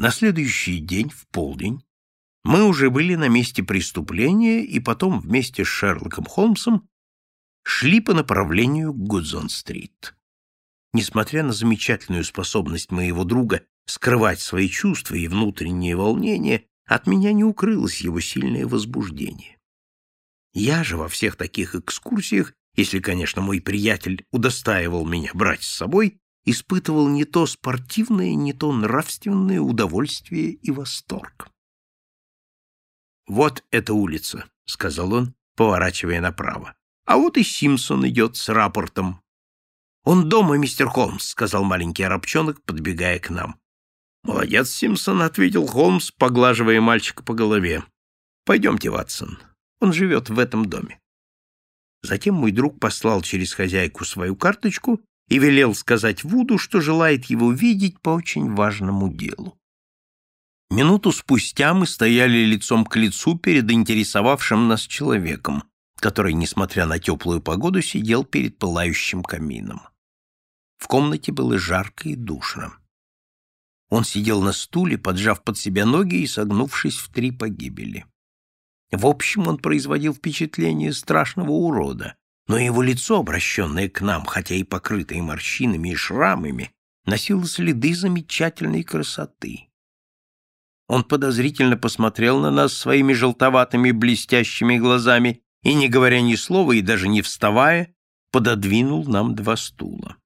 На следующий день, в полдень, мы уже были на месте преступления и потом вместе с Шерлоком Холмсом шли по направлению к Гудзон-стрит. Несмотря на замечательную способность моего друга скрывать свои чувства и внутреннее волнение, от меня не укрылось его сильное возбуждение. Я же во всех таких экскурсиях, если, конечно, мой приятель удостаивал меня брать с собой, испытывал не то спортивное, не то нравственное удовольствие и восторг. «Вот эта улица», — сказал он, поворачивая направо. «А вот и Симпсон идет с рапортом». «Он дома, мистер Холмс», — сказал маленький арабчонок, подбегая к нам. «Молодец, Симпсон», — ответил Холмс, поглаживая мальчика по голове. «Пойдемте, Ватсон. Он живет в этом доме». Затем мой друг послал через хозяйку свою карточку и велел сказать Вуду, что желает его видеть по очень важному делу. Минуту спустя мы стояли лицом к лицу перед интересовавшим нас человеком, который, несмотря на теплую погоду, сидел перед пылающим камином. В комнате было жарко и душно. Он сидел на стуле, поджав под себя ноги и согнувшись в три погибели. В общем, он производил впечатление страшного урода, но его лицо, обращенное к нам, хотя и покрытое морщинами и шрамами, носило следы замечательной красоты. Он подозрительно посмотрел на нас своими желтоватыми блестящими глазами и, не говоря ни слова и даже не вставая, пододвинул нам два стула.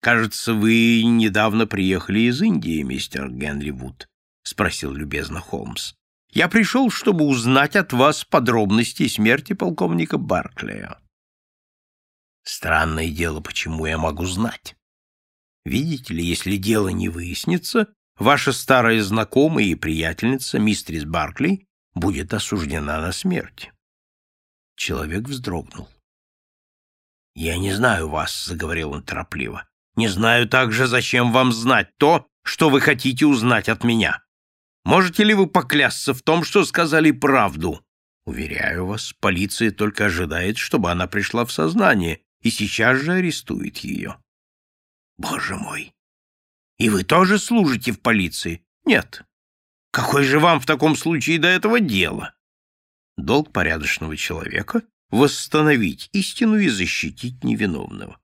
«Кажется, вы недавно приехали из Индии, мистер Генри Вуд», — спросил любезно Холмс. Я пришел, чтобы узнать от вас подробности смерти полковника Барклея. Странное дело, почему я могу знать. Видите ли, если дело не выяснится, ваша старая знакомая и приятельница, мистерис Баркли, будет осуждена на смерть. Человек вздрогнул. «Я не знаю вас», — заговорил он торопливо. «Не знаю также, зачем вам знать то, что вы хотите узнать от меня. Можете ли вы поклясться в том, что сказали правду? Уверяю вас, полиция только ожидает, чтобы она пришла в сознание, и сейчас же арестует ее. Боже мой! И вы тоже служите в полиции? Нет. Какой же вам в таком случае до этого дела? Долг порядочного человека — восстановить истину и защитить невиновного.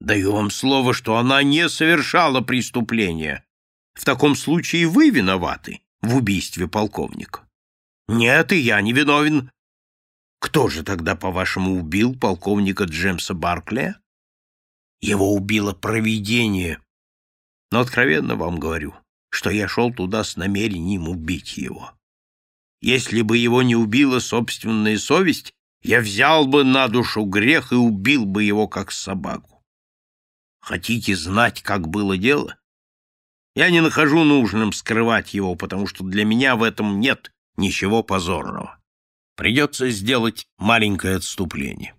Даю вам слово, что она не совершала преступления. В таком случае вы виноваты в убийстве полковника. Нет, и я не виновен. Кто же тогда, по-вашему, убил полковника Джемса Барклия? Его убило провидение. Но откровенно вам говорю, что я шел туда с намерением убить его. Если бы его не убила собственная совесть, я взял бы на душу грех и убил бы его как собаку. Хотите знать, как было дело? Я не нахожу нужным скрывать его, потому что для меня в этом нет ничего позорного. Придется сделать маленькое отступление.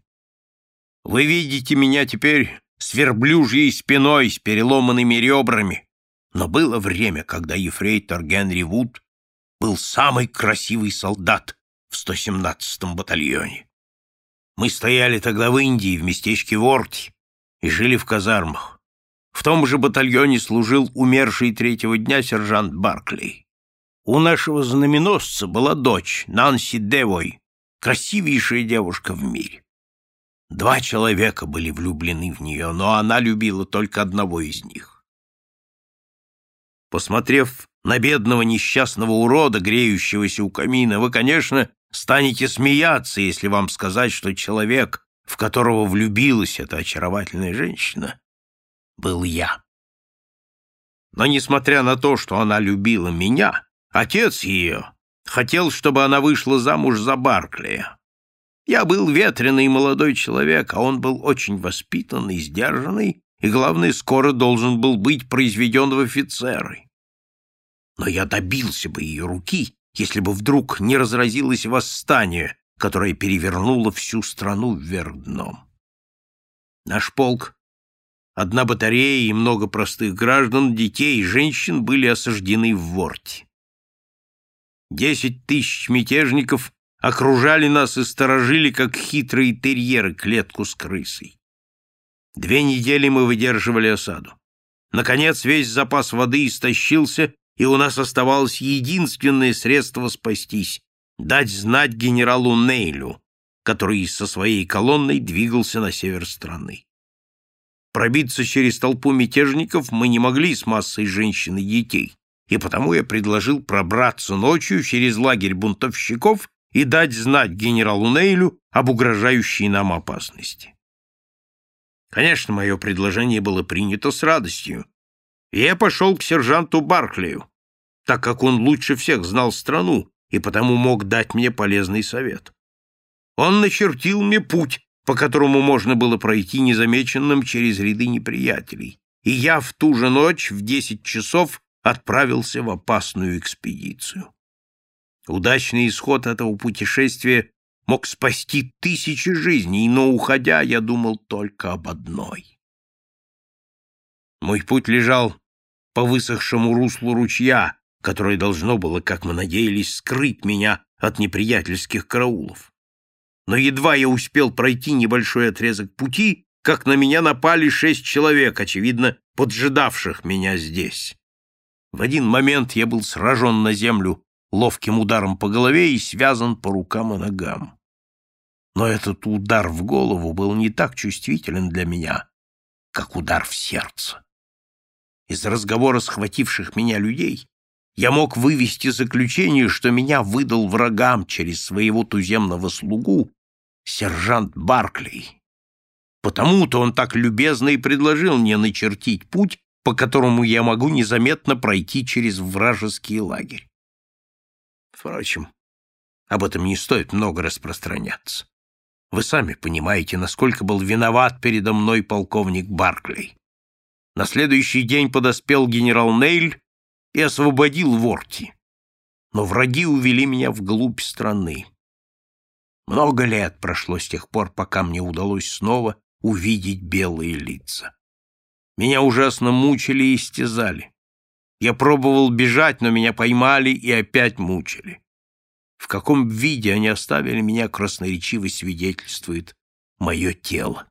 Вы видите меня теперь с верблюжьей спиной, с переломанными ребрами, но было время, когда ефрейтор Генри Вуд был самый красивый солдат в 117-м батальоне. Мы стояли тогда в Индии, в местечке Ворти, и жили в казармах. В том же батальоне служил умерший третьего дня сержант Барклey. У нашего знаменосца была дочь, Нанси Девой, красивейшая девушка в мире. Два человека были влюблены в нее, но она любила только одного из них. Посмотрев на бедного несчастного урода, греющегося у камина, вы, конечно, станете смеяться, если вам сказать, что человек, в которого влюбилась эта очаровательная женщина, был я. Но, несмотря на то, что она любила меня, отец ее хотел, чтобы она вышла замуж за Барклия. Я был ветреный молодой человек, а он был очень воспитанный, сдержанный и, главное, скоро должен был быть произведен в офицеры. Но я добился бы ее руки, если бы вдруг не разразилось восстание, которое перевернуло всю страну вверх дном. Наш полк Одна батарея и много простых граждан, детей и женщин были осаждены в Ворте. Десять тысяч мятежников окружали нас и сторожили, как хитрые терьеры, клетку с крысой. Две недели мы выдерживали осаду. Наконец весь запас воды истощился, и у нас оставалось единственное средство спастись — дать знать генералу Нейлю, который со своей колонной двигался на север страны. Пробиться через толпу мятежников мы не могли с массой женщин и детей, и потому я предложил пробраться ночью через лагерь бунтовщиков и дать знать генералу Нейлю об угрожающей нам опасности. Конечно, мое предложение было принято с радостью, и я пошел к сержанту Барклею, так как он лучше всех знал страну и потому мог дать мне полезный совет. Он начертил мне путь, по которому можно было пройти незамеченным через ряды неприятелей, и я в ту же ночь в десять часов отправился в опасную экспедицию. Удачный исход этого путешествия мог спасти тысячи жизней, но, уходя, я думал только об одной. Мой путь лежал по высохшему руслу ручья, которое должно было, как мы надеялись, скрыть меня от неприятельских караулов. Но едва я успел пройти небольшой отрезок пути, как на меня напали шесть человек, очевидно, поджидавших меня здесь. В один момент я был сражен на землю ловким ударом по голове и связан по рукам и ногам. Но этот удар в голову был не так чувствителен для меня, как удар в сердце. Из разговора схвативших меня людей я мог вывести заключение, что меня выдал врагам через своего туземного слугу сержант Барклey. Потому-то он так любезно и предложил мне начертить путь, по которому я могу незаметно пройти через вражеский лагерь. Впрочем, об этом не стоит много распространяться. Вы сами понимаете, насколько был виноват передо мной полковник Барклey. На следующий день подоспел генерал Нейль и освободил Ворти. Но враги увели меня вглубь страны. Много лет прошло с тех пор, пока мне удалось снова увидеть белые лица. Меня ужасно мучили и истязали. Я пробовал бежать, но меня поймали и опять мучили. В каком виде они оставили меня, красноречиво свидетельствует мое тело.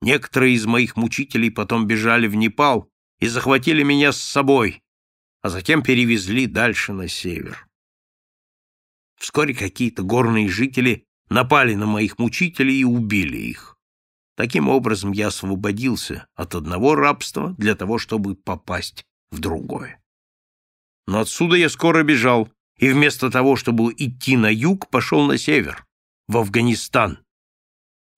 Некоторые из моих мучителей потом бежали в Непал и захватили меня с собой, а затем перевезли дальше на север. Вскоре какие-то горные жители напали на моих мучителей и убили их. Таким образом я освободился от одного рабства для того, чтобы попасть в другое. Но отсюда я скоро бежал, и вместо того, чтобы идти на юг, пошел на север, в Афганистан.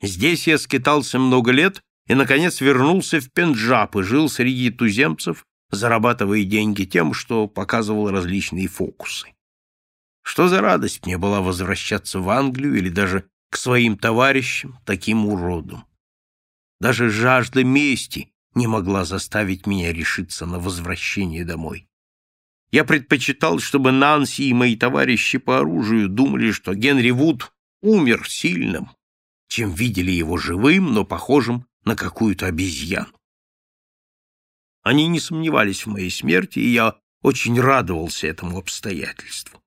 Здесь я скитался много лет и, наконец, вернулся в Пенджаб и жил среди туземцев, зарабатывая деньги тем, что показывал различные фокусы. Что за радость мне была возвращаться в Англию или даже к своим товарищам, таким уродом. Даже жажда мести не могла заставить меня решиться на возвращение домой. Я предпочитал, чтобы Нанси и мои товарищи по оружию думали, что Генри Вуд умер сильным, чем видели его живым, но похожим на какую-то обезьяну. Они не сомневались в моей смерти, и я очень радовался этому обстоятельству.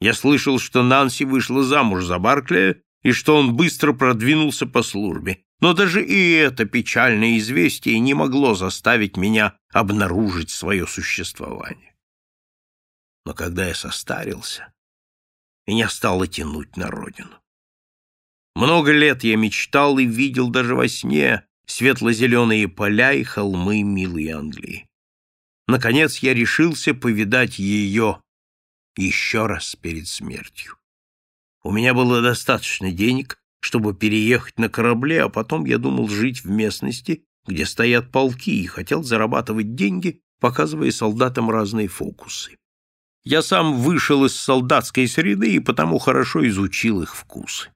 Я слышал, что Нанси вышла замуж за Барклия и что он быстро продвинулся по службе, но даже и это печальное известие не могло заставить меня обнаружить свое существование. Но когда я состарился, меня стало тянуть на родину. Много лет я мечтал и видел даже во сне светло-зеленые поля и холмы милой Англии. Наконец я решился повидать ее еще раз перед смертью. У меня было достаточно денег, чтобы переехать на корабле, а потом я думал жить в местности, где стоят полки, и хотел зарабатывать деньги, показывая солдатам разные фокусы. Я сам вышел из солдатской среды и потому хорошо изучил их вкусы.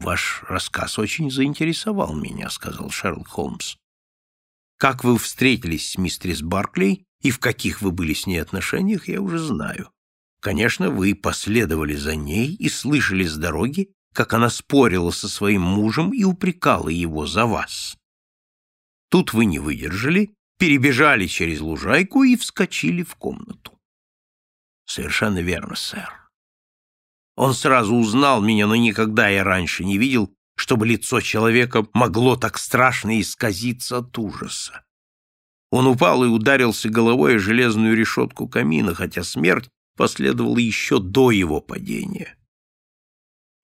«Ваш рассказ очень заинтересовал меня», — сказал Шерлок Холмс. «Как вы встретились с мистерис Барклей и в каких вы были с ней отношениях, я уже знаю. Конечно, вы последовали за ней и слышали с дороги, как она спорила со своим мужем и упрекала его за вас. Тут вы не выдержали, перебежали через лужайку и вскочили в комнату. Совершенно верно, сэр. Он сразу узнал меня, но никогда я раньше не видел, чтобы лицо человека могло так страшно исказиться от ужаса. Он упал и ударился головой о железную решетку камина, хотя смерть последовала еще до его падения.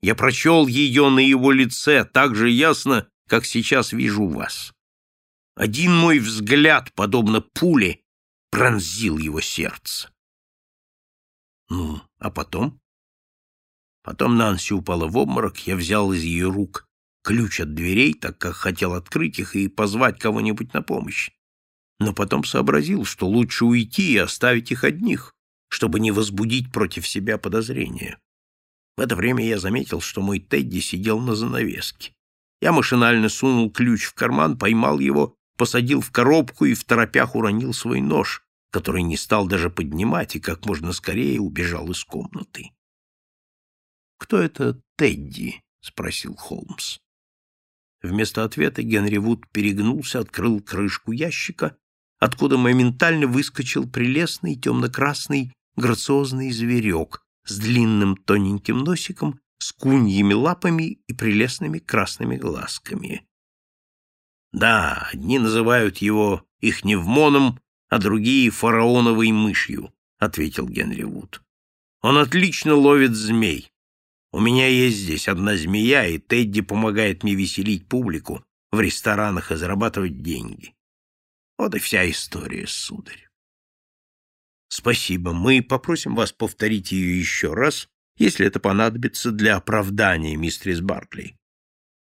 Я прочел ее на его лице так же ясно, как сейчас вижу вас. Один мой взгляд, подобно пуле, пронзил его сердце. Ну, а потом? Потом Нанси упала в обморок, я взял из ее рук ключ от дверей, так как хотел открыть их и позвать кого-нибудь на помощь. Но потом сообразил, что лучше уйти и оставить их одних, чтобы не возбудить против себя подозрения. В это время я заметил, что мой Тедди сидел на занавеске. Я машинально сунул ключ в карман, поймал его, посадил в коробку и в торопях уронил свой нож, который не стал даже поднимать и как можно скорее убежал из комнаты. «Кто это Тедди?» — спросил Холмс. Вместо ответа Генри Вуд перегнулся, открыл крышку ящика, откуда моментально выскочил прелестный темно-красный грациозный зверек с длинным тоненьким носиком, с куньими лапами и прелестными красными глазками. Да, одни называют его ихневмоном, а другие — фараоновой мышью, — ответил Генри Вуд. Он отлично ловит змей. У меня есть здесь одна змея, и Тедди помогает мне веселить публику в ресторанах и зарабатывать деньги. Вот и вся история, сударь. Спасибо. Мы попросим вас повторить ее еще раз, если это понадобится для оправдания мистерис Баркли.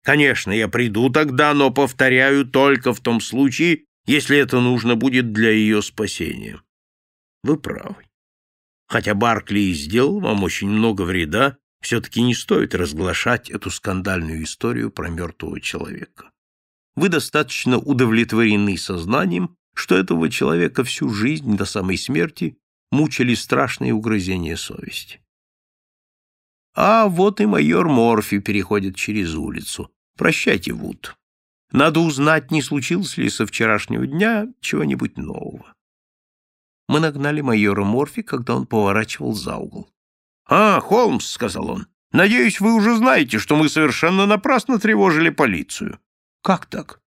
Конечно, я приду тогда, но повторяю только в том случае, если это нужно будет для ее спасения. Вы правы. Хотя Баркли и сделал вам очень много вреда, все-таки не стоит разглашать эту скандальную историю про мертвого человека. Вы достаточно удовлетворены сознанием, что этого человека всю жизнь до самой смерти мучили страшные угрызения совести. А вот и майор Морфи переходит через улицу. Прощайте, Вуд. Надо узнать, не случилось ли со вчерашнего дня чего-нибудь нового. Мы нагнали майора Морфи, когда он поворачивал за угол. «А, Холмс», — сказал он, — «надеюсь, вы уже знаете, что мы совершенно напрасно тревожили полицию». «Как так?»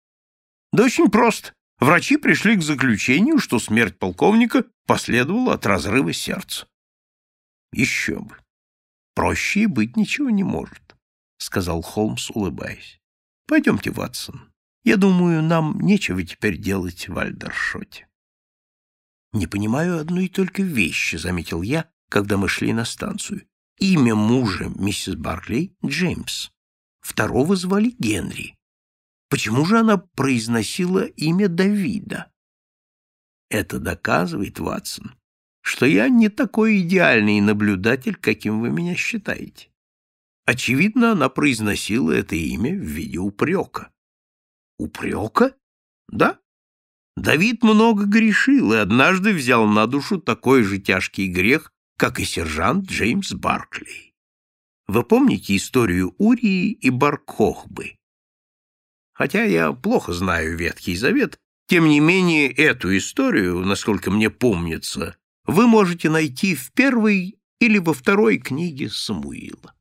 «Да очень просто. Врачи пришли к заключению, что смерть полковника последовала от разрыва сердца». «Еще бы. Проще и быть ничего не может», — сказал Холмс, улыбаясь. «Пойдемте, Ватсон. Я думаю, нам нечего теперь делать в Альдершоте». «Не понимаю одной только вещи», — заметил я, когда мы шли на станцию. Имя мужа миссис Барклей — Джеймс. Второго звали Генри. Почему же она произносила имя Давида? Это доказывает, Ватсон, что я не такой идеальный наблюдатель, каким вы меня считаете. Очевидно, она произносила это имя в виде упрека. Упрека? Да. Давид много грешил и однажды взял на душу такой же тяжкий грех, как и сержант Джеймс Баркли. Вы помните историю Урии и Баркохбы? Хотя я плохо знаю Ветхий Завет, тем не менее эту историю, насколько мне помнится, вы можете найти в первой или во второй книге Самуила.